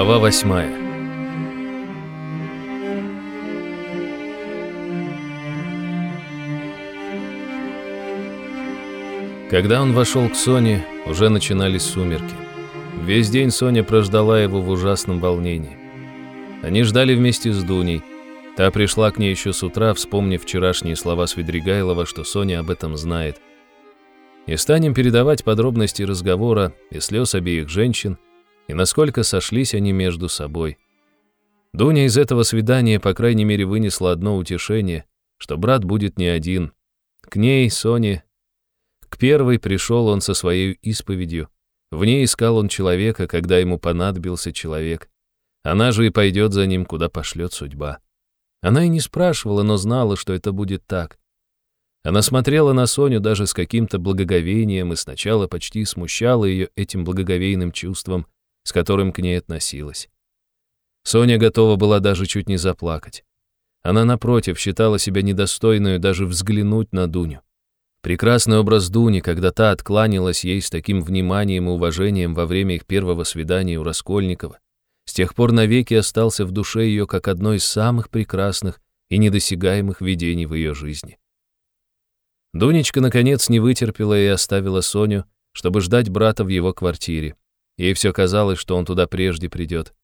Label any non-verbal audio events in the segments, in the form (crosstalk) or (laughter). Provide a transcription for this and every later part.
Глава восьмая Когда он вошел к Соне, уже начинались сумерки. Весь день Соня прождала его в ужасном волнении. Они ждали вместе с Дуней. Та пришла к ней еще с утра, вспомнив вчерашние слова Свидригайлова, что Соня об этом знает. И станем передавать подробности разговора и слез обеих женщин, и насколько сошлись они между собой. Дуня из этого свидания, по крайней мере, вынесла одно утешение, что брат будет не один. К ней, Соне, к первой пришел он со своей исповедью. В ней искал он человека, когда ему понадобился человек. Она же и пойдет за ним, куда пошлет судьба. Она и не спрашивала, но знала, что это будет так. Она смотрела на Соню даже с каким-то благоговением и сначала почти смущала ее этим благоговейным чувством, с которым к ней относилась. Соня готова была даже чуть не заплакать. Она, напротив, считала себя недостойную даже взглянуть на Дуню. Прекрасный образ Дуни, когда та откланялась ей с таким вниманием и уважением во время их первого свидания у Раскольникова, с тех пор навеки остался в душе ее как одно из самых прекрасных и недосягаемых видений в ее жизни. Дунечка, наконец, не вытерпела и оставила Соню, чтобы ждать брата в его квартире. Ей все казалось, что он туда прежде придет.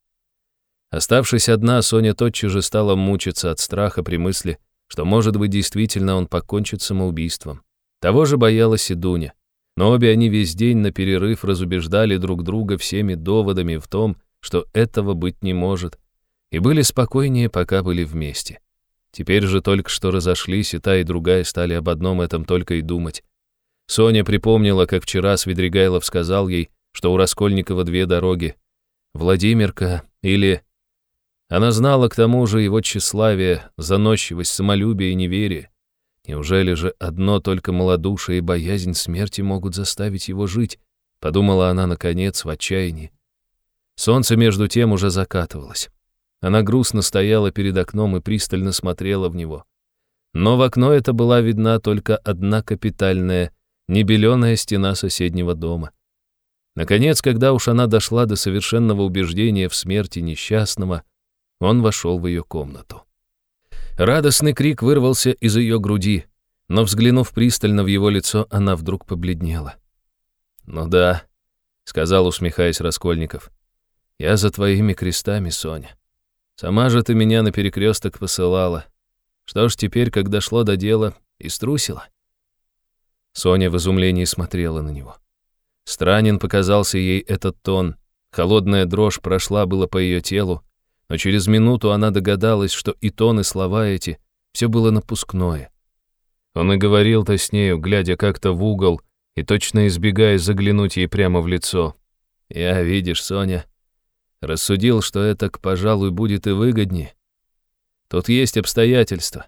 Оставшись одна, Соня тотчас же стала мучиться от страха при мысли, что, может быть, действительно он покончит самоубийством. Того же боялась и Дуня. Но обе они весь день на перерыв разубеждали друг друга всеми доводами в том, что этого быть не может, и были спокойнее, пока были вместе. Теперь же только что разошлись, и та, и другая стали об одном этом только и думать. Соня припомнила, как вчера Свидригайлов сказал ей, что у Раскольникова две дороги — Владимирка или... Она знала к тому же его тщеславие, заносчивость, самолюбие и неверие. Неужели же одно только малодушие и боязнь смерти могут заставить его жить? Подумала она, наконец, в отчаянии. Солнце между тем уже закатывалось. Она грустно стояла перед окном и пристально смотрела в него. Но в окно это была видна только одна капитальная, небеленая стена соседнего дома. Наконец, когда уж она дошла до совершенного убеждения в смерти несчастного, он вошел в ее комнату. Радостный крик вырвался из ее груди, но, взглянув пристально в его лицо, она вдруг побледнела. «Ну да», — сказал, усмехаясь Раскольников, — «я за твоими крестами, Соня. Сама же ты меня на перекресток посылала. Что ж теперь, как дошло до дела, и струсила?» Соня в изумлении смотрела на него. Странен показался ей этот тон. Холодная дрожь прошла было по ее телу, но через минуту она догадалась, что и тон, и слова эти — все было напускное. Он и говорил-то с нею, глядя как-то в угол и точно избегая заглянуть ей прямо в лицо. «Я, видишь, Соня, рассудил, что это, пожалуй, будет и выгоднее. Тут есть обстоятельства.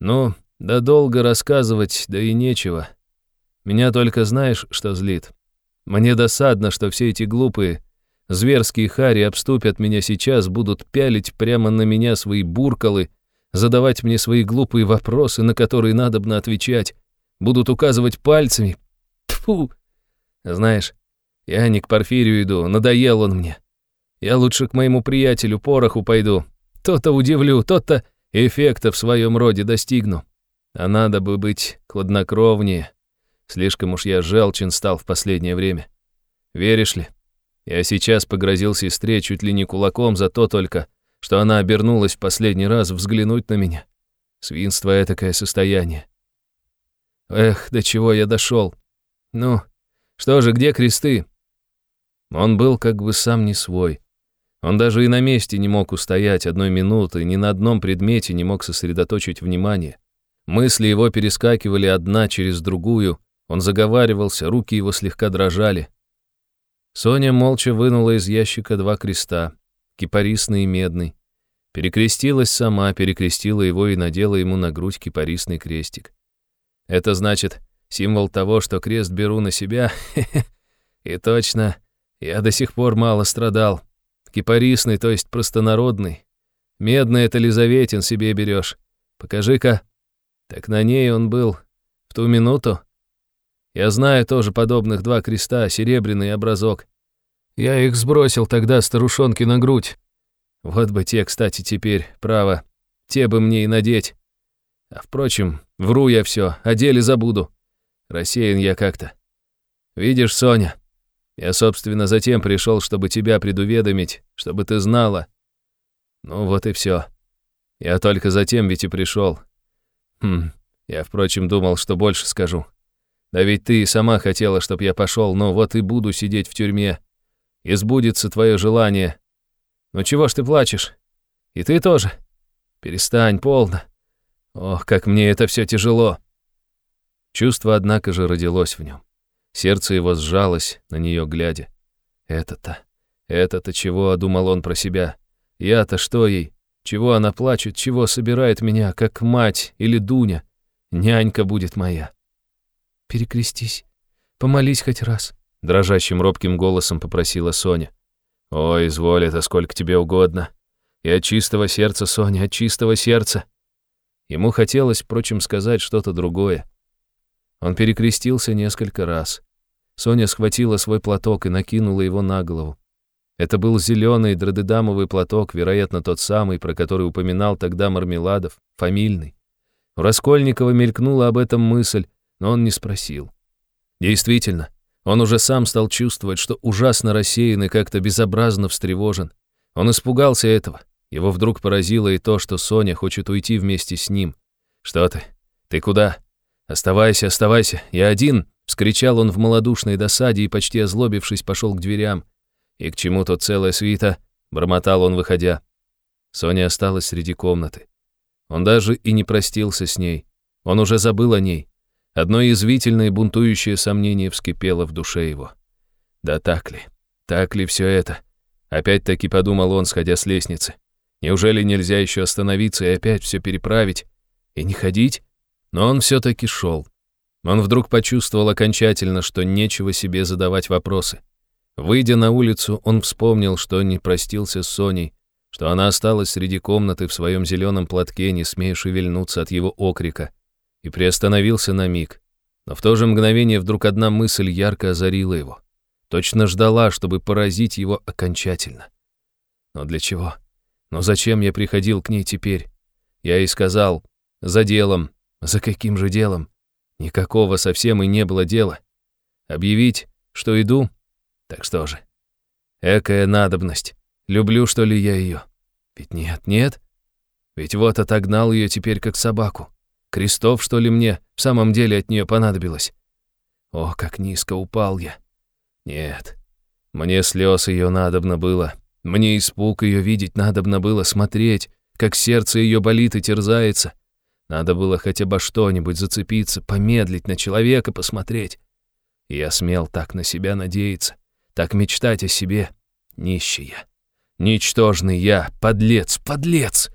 Ну, да долго рассказывать, да и нечего. Меня только знаешь, что злит. Мне досадно, что все эти глупые, Зверские хари обступят меня сейчас, будут пялить прямо на меня свои буркалы, задавать мне свои глупые вопросы, на которые надобно отвечать, будут указывать пальцами. Тфу. Знаешь, я не к Порфирию иду, надоел он мне. Я лучше к моему приятелю Пороху пойду. То-то удивлю, то-то эффекта в своем роде достигну. А надо бы быть хладнокровнее. Слишком уж я желчен стал в последнее время. Веришь ли? Я сейчас погрозил сестре чуть ли не кулаком за то только, что она обернулась в последний раз взглянуть на меня. Свинство — этакое состояние. Эх, до чего я дошел. Ну, что же, где кресты? Он был как бы сам не свой. Он даже и на месте не мог устоять одной минуты, ни на одном предмете не мог сосредоточить внимание. Мысли его перескакивали одна через другую, он заговаривался, руки его слегка дрожали. Соня молча вынула из ящика два креста, кипарисный и медный. Перекрестилась сама, перекрестила его и надела ему на грудь кипарисный крестик. Это значит символ того, что крест беру на себя. (laughs) И точно, я до сих пор мало страдал. Кипарисный, то есть простонародный. Медный — это Лизаветин себе берешь. Покажи-ка. Так на ней он был в ту минуту, я знаю тоже подобных два креста, серебряный образок. Я их сбросил тогда старушонки на грудь. Вот бы те, кстати, теперь, право, те бы мне и надеть. А впрочем, вру я все, о деле забуду. Рассеян я как-то. Видишь, Соня, я, собственно, затем пришел, чтобы тебя предуведомить, чтобы ты знала. Ну вот и все. Я только затем ведь и пришел. Хм, я, впрочем, думал, что больше скажу. Да ведь ты сама хотела, чтобы я пошел, но вот и буду сидеть в тюрьме. И твое желание. Ну чего ж ты плачешь? И ты тоже? Перестань, полно. Ох, как мне это все тяжело. Чувство, однако же, родилось в нем. Сердце его сжалось, на нее глядя. Это-то, это-то чего, думал он про себя. Я-то что ей? Чего она плачет, чего собирает меня, как мать или Дуня? Нянька будет моя. Перекрестись, помолись хоть раз, дрожащим робким голосом попросила Соня. Ой, изволь, это сколько тебе угодно. И от чистого сердца, Соня, от чистого сердца. Ему хотелось, впрочем, сказать что-то другое. Он перекрестился несколько раз. Соня схватила свой платок и накинула его на голову. Это был зеленый дредедамовый платок, вероятно, тот самый, про который упоминал тогда Мармеладов, фамильный. У Раскольникова мелькнула об этом мысль, но он не спросил. Действительно, он уже сам стал чувствовать, что ужасно рассеян и как-то безобразно встревожен. Он испугался этого. Его вдруг поразило и то, что Соня хочет уйти вместе с ним. «Что ты? Ты куда?» «Оставайся, оставайся, я один!» — вскричал он в малодушной досаде и, почти озлобившись, пошел к дверям. «И к чему тут целая свита?» — бормотал он, выходя. Соня осталась среди комнаты. Он даже и не простился с ней. Он уже забыл о ней. Одно язвительное бунтующее сомнение вскипело в душе его. «Да так ли? Так ли все это?» Опять-таки подумал он, сходя с лестницы. «Неужели нельзя еще остановиться и опять все переправить? И не ходить?» Но он все-таки шел. Он вдруг почувствовал окончательно, что нечего себе задавать вопросы. Выйдя на улицу, он вспомнил, что не простился с Соней, что она осталась среди комнаты в своем зеленом платке, не смея шевельнуться от его окрика, и приостановился на миг. Но в то же мгновение вдруг одна мысль ярко озарила его. Точно ждала, чтобы поразить его окончательно. Но для чего? Но зачем я приходил к ней теперь? Я ей сказал, за делом, за каким же делом? Никакого совсем и не было дела. Объявить, что иду? Так что же? Экая надобность. Люблю, что ли, я ее? Ведь нет, нет. Ведь вот отогнал ее теперь как собаку. Крестов, что ли, мне в самом деле от нее понадобилось? О, как низко упал я. Нет, мне слез ее надобно было. Мне испуг ее видеть надобно было, смотреть, как сердце ее болит и терзается. Надо было хотя бы что-нибудь зацепиться, помедлить, на человека посмотреть. И я смел так на себя надеяться, так мечтать о себе. Нищий я. Ничтожный я, подлец, подлец!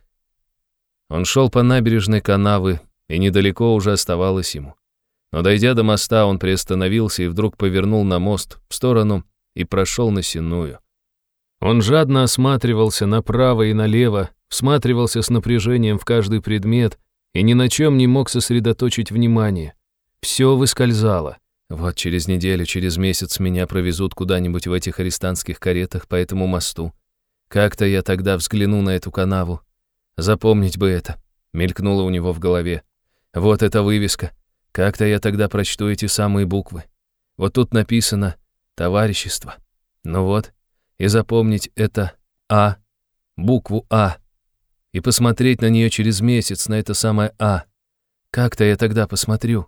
Он шел по набережной канавы, и недалеко уже оставалось ему. Но дойдя до моста, он приостановился и вдруг повернул на мост в сторону и прошел на Синую. Он жадно осматривался направо и налево, всматривался с напряжением в каждый предмет, и ни на чем не мог сосредоточить внимание. Все выскользало. Вот через неделю, через месяц меня провезут куда-нибудь в этих арестантских каретах по этому мосту. Как-то я тогда взгляну на эту канаву. Запомнить бы это. Мелькнуло у него в голове. Вот эта вывеска. Как-то я тогда прочту эти самые буквы. Вот тут написано «Товарищество». Ну вот, и запомнить это «А», букву «А», и посмотреть на нее через месяц, на это самое «А». Как-то я тогда посмотрю.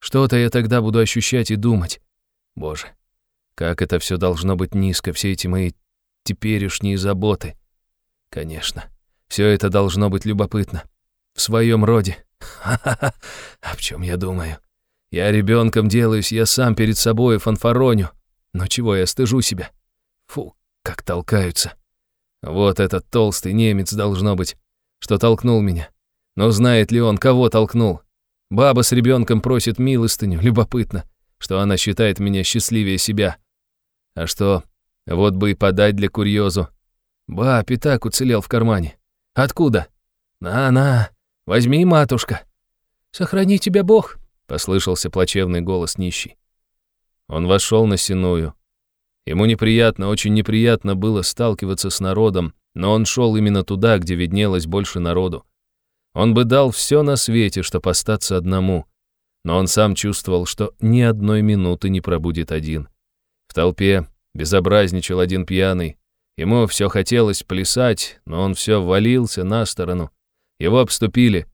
Что-то я тогда буду ощущать и думать. Боже, как это все должно быть низко, все эти мои теперешние заботы. Конечно, все это должно быть любопытно. В своем роде. Ха-ха-ха, о чем я думаю? Я ребенком делаюсь, я сам перед собой фанфароню. Но чего я стыжу себя? Фу, как толкаются. Вот этот толстый немец должно быть, что толкнул меня. Но знает ли он, кого толкнул? Баба с ребенком просит милостыню, любопытно, что она считает меня счастливее себя. А что, вот бы и подать для курьезу. Ба, пятак уцелел в кармане. Откуда? На-на, возьми, матушка. Сохрани тебя Бог, послышался плачевный голос нищий. Он вошел на синую. Ему неприятно, очень неприятно было сталкиваться с народом, но он шел именно туда, где виднелось больше народу. Он бы дал все на свете, чтобы остаться одному, но он сам чувствовал, что ни одной минуты не пробудет один. В толпе безобразничал один пьяный. Ему все хотелось плясать, но он все валился на сторону. Его обступили.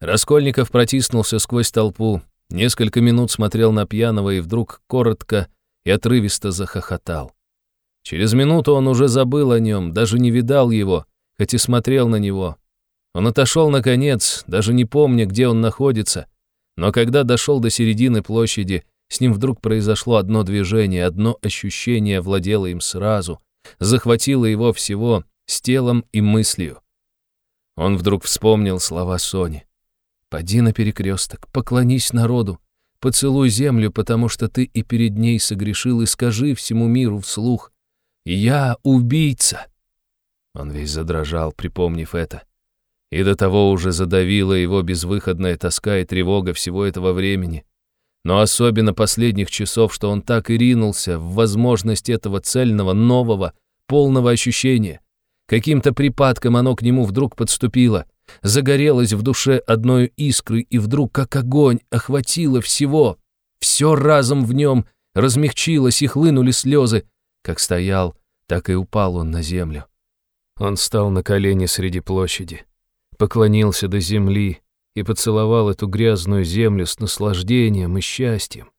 Раскольников протиснулся сквозь толпу, несколько минут смотрел на пьяного и вдруг коротко и отрывисто захохотал. Через минуту он уже забыл о нем, даже не видал его, хоть и смотрел на него. Он отошел наконец, даже не помня, где он находится, но когда дошел до середины площади, с ним вдруг произошло одно движение, одно ощущение владело им сразу, захватило его всего с телом и мыслью. Он вдруг вспомнил слова Сони. «Поди на перекресток, поклонись народу, поцелуй землю, потому что ты и перед ней согрешил, и скажи всему миру вслух, «Я убийца!» Он весь задрожал, припомнив это. И до того уже задавила его безвыходная тоска и тревога всего этого времени. Но особенно последних часов, что он так и ринулся в возможность этого цельного, нового, полного ощущения. Каким-то припадком оно к нему вдруг подступило, загорелось в душе одной искрой и вдруг, как огонь, охватило всего. Все разом в нем размягчилось и хлынули слезы, как стоял, так и упал он на землю. Он стал на колени среди площади, поклонился до земли и поцеловал эту грязную землю с наслаждением и счастьем.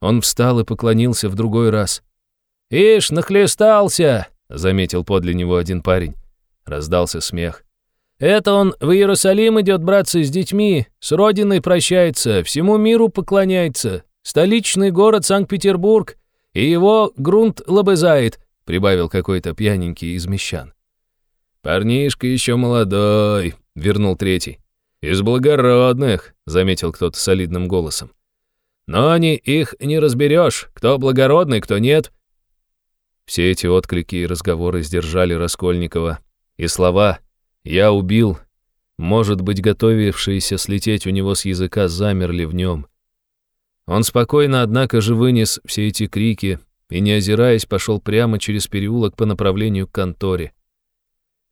Он встал и поклонился в другой раз. «Ишь, нахлестался!» — заметил подле него один парень. Раздался смех. «Это он в Иерусалим идет, братцы, с детьми, с родиной прощается, всему миру поклоняется. Столичный город Санкт-Петербург, и его грунт лобызает», — прибавил какой-то пьяненький из мещан. «Парнишка еще молодой», — вернул третий. «Из благородных», — заметил кто-то солидным голосом. «Но они их не разберешь, кто благородный, кто нет». Все эти отклики и разговоры сдержали Раскольникова, и слова «я убил», может быть, готовившиеся слететь у него с языка, замерли в нем. Он спокойно, однако же, вынес все эти крики и, не озираясь, пошел прямо через переулок по направлению к конторе.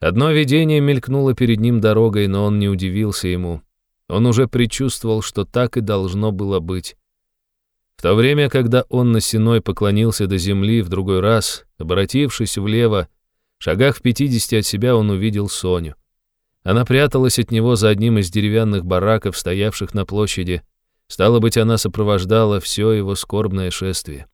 Одно видение мелькнуло перед ним дорогой, но он не удивился ему. Он уже предчувствовал, что так и должно было быть. В то время, когда он на сеной поклонился до земли в другой раз, обратившись влево, шагах в пятидесяти от себя он увидел Соню. Она пряталась от него за одним из деревянных бараков, стоявших на площади, Стало быть, она сопровождала все его скорбное шествие.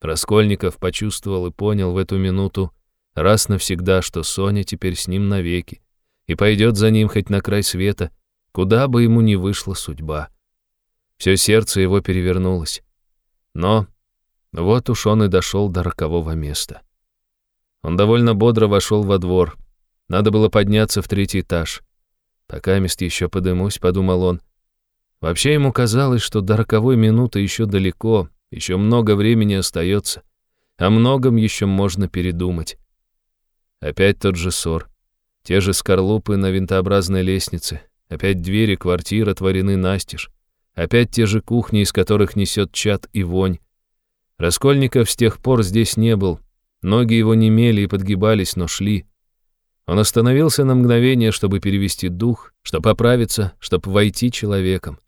Раскольников почувствовал и понял в эту минуту раз навсегда, что Соня теперь с ним навеки и пойдет за ним хоть на край света, куда бы ему ни вышла судьба. Все сердце его перевернулось. Но вот уж он и дошел до рокового места. Он довольно бодро вошел во двор. Надо было подняться в третий этаж. Пока мест еще подымусь, подумал он, Вообще ему казалось, что до роковой минуты еще далеко, еще много времени остается. О многом еще можно передумать. Опять тот же ссор. Те же скорлупы на винтообразной лестнице. Опять двери квартир отворены настежь. Опять те же кухни, из которых несет чад и вонь. Раскольников с тех пор здесь не был. Ноги его немели и подгибались, но шли. Он остановился на мгновение, чтобы перевести дух, чтобы поправиться, чтобы войти человеком.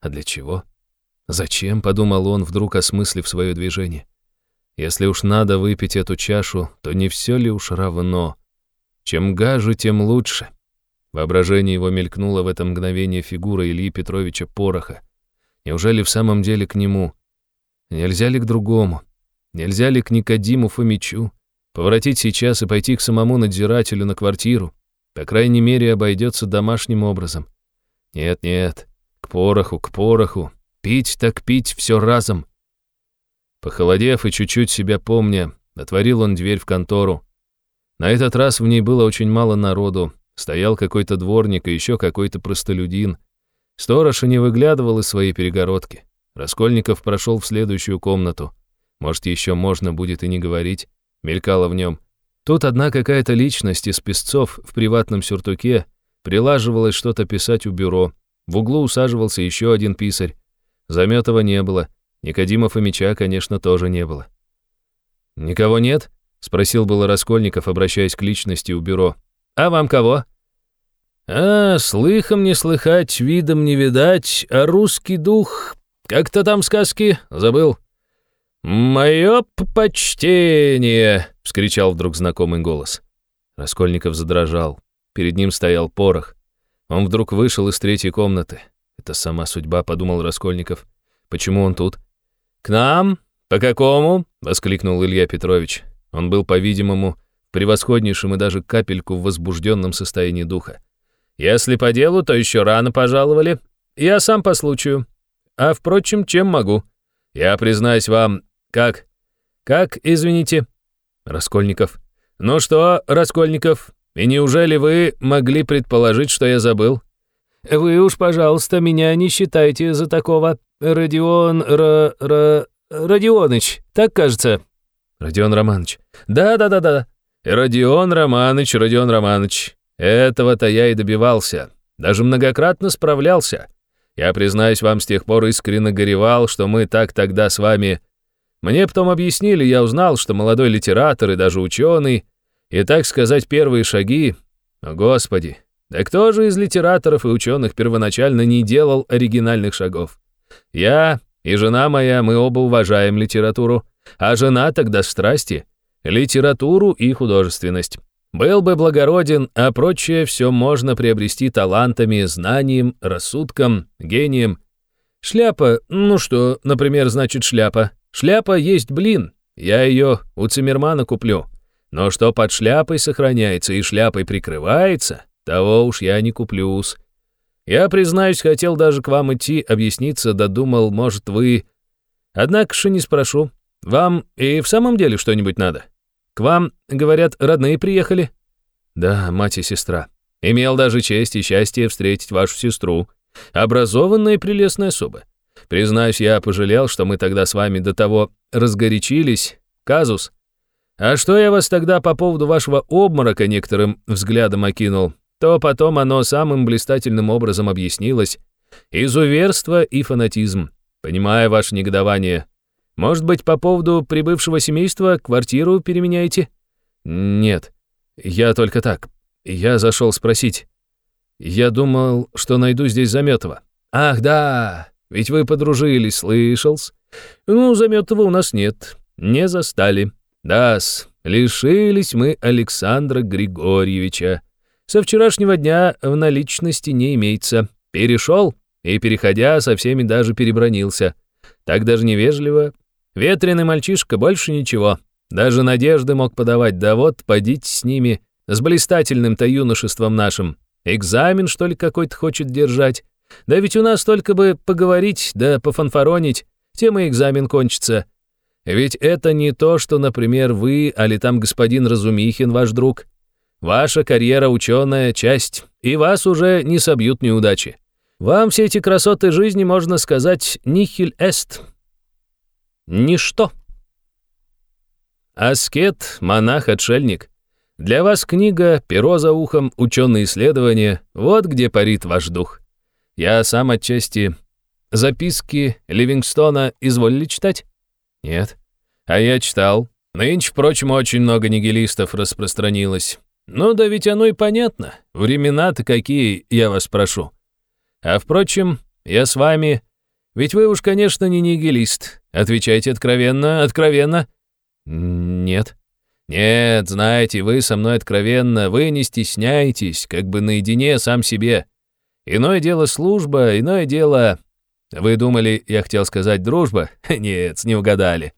А для чего? Зачем, подумал он, вдруг осмыслив свое движение. Если уж надо выпить эту чашу, то не все ли уж равно? Чем гаже, тем лучше. Воображение его мелькнуло в это мгновение фигура Ильи Петровича Пороха. Неужели в самом деле к нему? Нельзя ли к другому? Нельзя ли к Никодиму Фомичу? Поворотить сейчас и пойти к самому надзирателю на квартиру? По крайней мере, обойдется домашним образом. Нет-нет, к пороху, к пороху. Пить так пить все разом. Похолодев и чуть-чуть себя помня, отворил он дверь в контору. На этот раз в ней было очень мало народу. Стоял какой-то дворник и еще какой-то простолюдин. Сторож и не выглядывал из своей перегородки. Раскольников прошел в следующую комнату. Может, еще можно будет и не говорить. Мелькало в нем. Тут одна какая-то личность из песцов в приватном сюртуке прилаживалась что-то писать у бюро, в углу усаживался еще один писарь. Заметова не было. Никодимов и меча, конечно, тоже не было. «Никого нет?» — спросил было Раскольников, обращаясь к личности у бюро. «А вам кого?» «А, слыхом не слыхать, видом не видать, а русский дух... Как-то там сказки, забыл». «Мое почтение!» — вскричал вдруг знакомый голос. Раскольников задрожал. Перед ним стоял порох. Он вдруг вышел из третьей комнаты. Это сама судьба, подумал Раскольников. Почему он тут? «К нам? По какому?» — воскликнул Илья Петрович. Он был, по-видимому, в превосходнейшем и даже капельку в возбужденном состоянии духа. «Если по делу, то еще рано пожаловали. Я сам по случаю. А, впрочем, чем могу? Я признаюсь вам, как? Как, извините?» Раскольников. «Ну что, Раскольников, и неужели вы могли предположить, что я забыл?» «Вы уж, пожалуйста, меня не считайте за такого. Родион... Ра... Ра... Родионыч, так кажется?» «Родион Романович». «Да-да-да-да. Родион Романович, Родион Романович. Этого-то я и добивался. Даже многократно справлялся. Я, признаюсь вам, с тех пор искренне горевал, что мы так тогда с вами... Мне потом объяснили, я узнал, что молодой литератор и даже ученый, и, так сказать, первые шаги... О, Господи, да кто же из литераторов и ученых первоначально не делал оригинальных шагов? Я и жена моя, мы оба уважаем литературу, а жена тогда страсти, литературу и художественность. Был бы благороден, а прочее все можно приобрести талантами, знанием, рассудком, гением. Шляпа, ну что, например, значит шляпа? Шляпа есть блин, я ее у Циммермана куплю. Но что под шляпой сохраняется и шляпой прикрывается, того уж я не куплюсь. Я, признаюсь, хотел даже к вам идти, объясниться, додумал, может, вы... Однако же не спрошу. Вам и в самом деле что-нибудь надо? К вам, говорят, родные приехали? Да, мать и сестра. Имел даже честь и счастье встретить вашу сестру. Образованная и прелестная особа. Признаюсь, я пожалел, что мы тогда с вами до того разгорячились. Казус. А что я вас тогда по поводу вашего обморока некоторым взглядом окинул, то потом оно самым блистательным образом объяснилось. Изуверство и фанатизм. Понимая ваше негодование, может быть, по поводу прибывшего семейства квартиру переменяете? Нет, я только так. Я зашел спросить. Я думал, что найду здесь Заметова. Ах, да, ведь вы подружились, слышал-с? Ну, Заметова у нас нет, не застали. Да-с, лишились мы Александра Григорьевича. Со вчерашнего дня в наличности не имеется. Перешел и, переходя, со всеми даже перебронился. Так даже невежливо, Ветреный мальчишка, больше ничего. Даже надежды мог подавать, да вот, подите с ними, с блистательным-то юношеством нашим. Экзамен, что ли, какой-то хочет держать? Да ведь у нас только бы поговорить, да пофанфаронить, тем и экзамен кончится. Ведь это не то, что, например, вы, али там господин Разумихин, ваш друг. Ваша карьера ученая часть, и вас уже не собьют неудачи. Вам все эти красоты жизни, можно сказать, нихиль эст, Ничто. Аскет, монах, отшельник. Для вас книга, перо за ухом, ученые исследования. Вот где парит ваш дух. Я сам отчасти... Записки Ливингстона изволили читать? Нет. А я читал. Нынче, впрочем, очень много нигилистов распространилось. Ну да ведь оно и понятно. Времена-то какие, я вас прошу. А впрочем, я с вами ведь вы уж, конечно, не нигилист. Отвечайте откровенно, откровенно. Нет. Нет, знаете, вы со мной откровенно, вы не стесняйтесь, как бы наедине сам себе. Иное дело служба, иное дело... Вы думали, я хотел сказать дружба? (laughs) Нет, не угадали.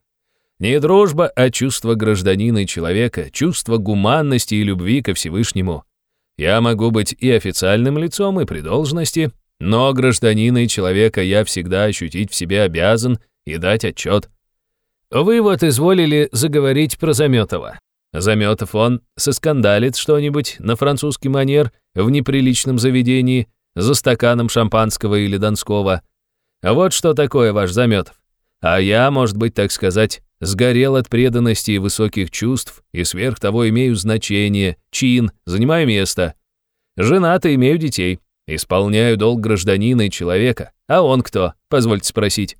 Не дружба, а чувство гражданина и человека, чувство гуманности и любви ко Всевышнему. Я могу быть и официальным лицом, и при должности, но гражданина и человека я всегда ощутить в себе обязан и дать отчет. Вы вот изволили заговорить про Заметова. Заметов он соскандалит что-нибудь на французский манер в неприличном заведении за стаканом шампанского или донского. Вот что такое ваш Заметов. А я, может быть, так сказать, сгорел от преданности и высоких чувств, и сверх того имею значение, чин, занимаю место. Женат и имею детей. Исполняю долг гражданина и человека. А он кто? Позвольте спросить.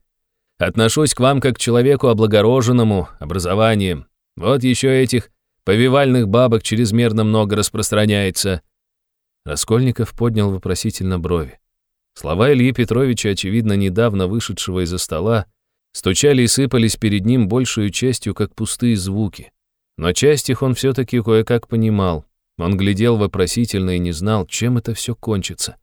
Отношусь к вам как к человеку облагороженному, образованием. Вот еще этих повивальных бабок чрезмерно много распространяется». Раскольников поднял вопросительно брови. Слова Ильи Петровича, очевидно, недавно вышедшего из-за стола, стучали и сыпались перед ним большую частью, как пустые звуки. Но часть их он все-таки кое-как понимал. Он глядел вопросительно и не знал, чем это все кончится.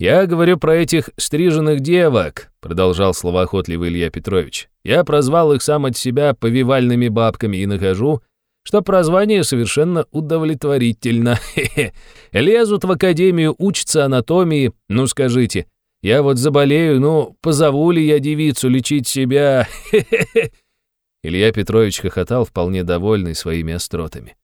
«Я говорю про этих стриженных девок», — продолжал словоохотливый Илья Петрович. «Я прозвал их сам от себя повивальными бабками и нахожу, что прозвание совершенно удовлетворительно. (laughs) Лезут в академию, учатся анатомии. Ну, скажите, я вот заболею, ну, позову ли я девицу лечить себя? (laughs) Илья Петрович хохотал, вполне довольный своими остротами.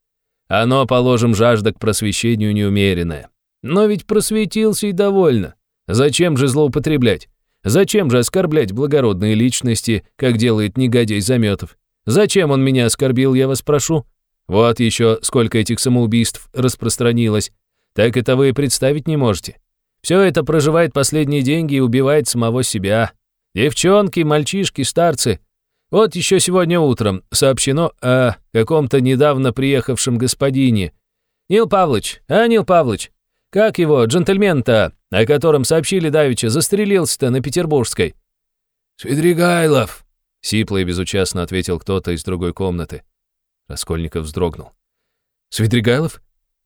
Оно, положим, жажда к просвещению неумеренная. Но ведь просветился и довольно. Зачем же злоупотреблять? Зачем же оскорблять благородные личности, как делает негодяй Заметов? Зачем он меня оскорбил, я вас прошу? Вот еще сколько этих самоубийств распространилось. Так это вы представить не можете. Все это проживает последние деньги и убивает самого себя. Девчонки, мальчишки, старцы. Вот еще сегодня утром сообщено о каком-то недавно приехавшем господине. Нил Павлович, а, Нил Павлович? Как его, джентльмен-то, о котором сообщили давеча, застрелился-то на Петербургской? «Свидригайлов», Сипло и безучастно ответил кто-то из другой комнаты. Раскольников вздрогнул. «Свидригайлов?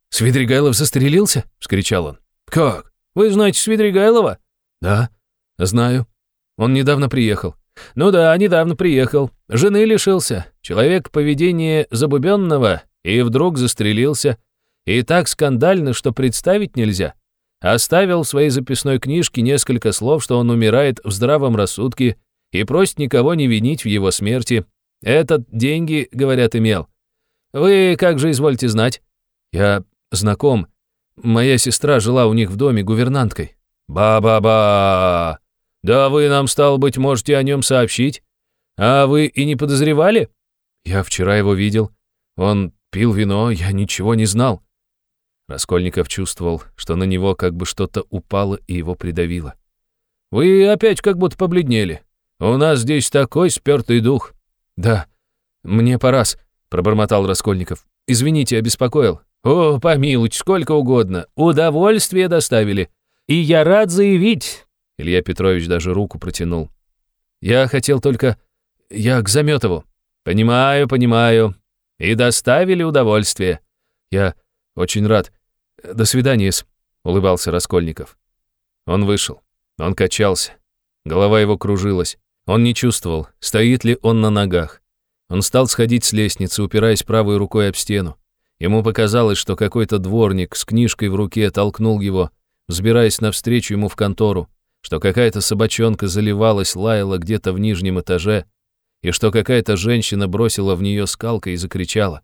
Свидригайлов застрелился?» — вскричал он. «Как? Вы знаете Свидригайлова?» «Да, знаю. Он недавно приехал». «Ну да, недавно приехал. Жены лишился. Человек поведения забубенного и вдруг застрелился. И так скандально, что представить нельзя. Оставил в своей записной книжке несколько слов, что он умирает в здравом рассудке и просит никого не винить в его смерти. Этот деньги, говорят, имел. Вы как же извольте знать? Я знаком. Моя сестра жила у них в доме гувернанткой. Ба-ба-ба! Да вы нам, стало быть, можете о нем сообщить? А вы и не подозревали? Я вчера его видел. Он пил вино, я ничего не знал. Раскольников чувствовал, что на него как бы что-то упало и его придавило. «Вы опять как будто побледнели. «У нас здесь такой спёртый дух». «Да, мне пора-с», пробормотал Раскольников. «Извините, обеспокоил». «О, помилуйте, сколько угодно. Удовольствие доставили. И я рад заявить...» Илья Петрович даже руку протянул. «Я хотел только... Я к Заметову». «Понимаю, понимаю. И доставили удовольствие». «Я очень рад. До свидания-с», улыбался Раскольников. Он вышел. Он качался. Голова его кружилась. Он не чувствовал, стоит ли он на ногах. Он стал сходить с лестницы, упираясь правой рукой об стену. Ему показалось, что какой-то дворник с книжкой в руке толкнул его, взбираясь навстречу ему в контору, что какая-то собачонка заливалась, лаяла где-то в нижнем этаже, и что какая-то женщина бросила в нее скалкой и закричала.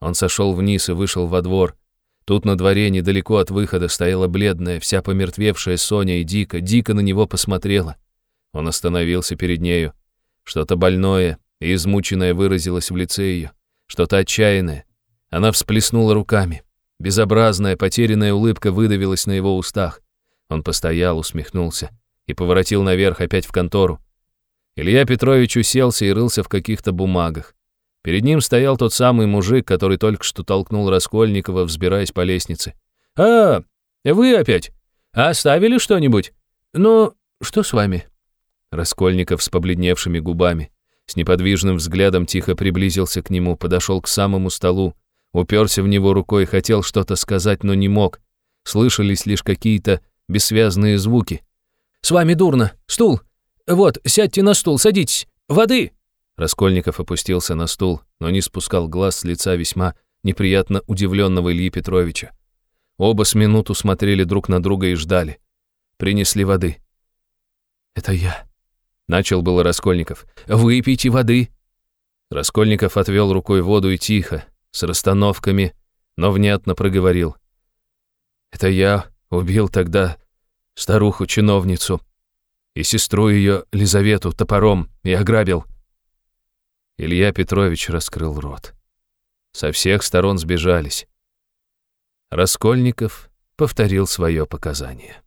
Он сошел вниз и вышел во двор. Тут на дворе, недалеко от выхода, стояла бледная, вся помертвевшая Соня и дико, дико на него посмотрела. Он остановился перед нею. Что-то больное и измученное выразилось в лице ее. Что-то отчаянное. Она всплеснула руками. Безобразная, потерянная улыбка выдавилась на его устах. Он постоял, усмехнулся и поворотил наверх опять в контору. Илья Петрович уселся и рылся в каких-то бумагах. Перед ним стоял тот самый мужик, который только что толкнул Раскольникова, взбираясь по лестнице. «А, вы опять? Оставили что-нибудь? Ну, что с вами?» Раскольников с побледневшими губами, с неподвижным взглядом тихо приблизился к нему, подошел к самому столу, уперся в него рукой, хотел что-то сказать, но не мог. Слышались лишь какие-то бессвязные звуки. «С вами дурно! Стул! Вот, сядьте на стул, садитесь! Воды!» Раскольников опустился на стул, но не спускал глаз с лица весьма неприятно удивленного Ильи Петровича. Оба с минуту смотрели друг на друга и ждали. Принесли воды. «Это я», Начал было Раскольников. «Выпейте воды!» Раскольников отвел рукой воду и тихо, с расстановками, но внятно проговорил. «Это я убил тогда старуху-чиновницу и сестру ее Лизавету топором и ограбил». Илья Петрович раскрыл рот. Со всех сторон сбежались. Раскольников повторил свое показание.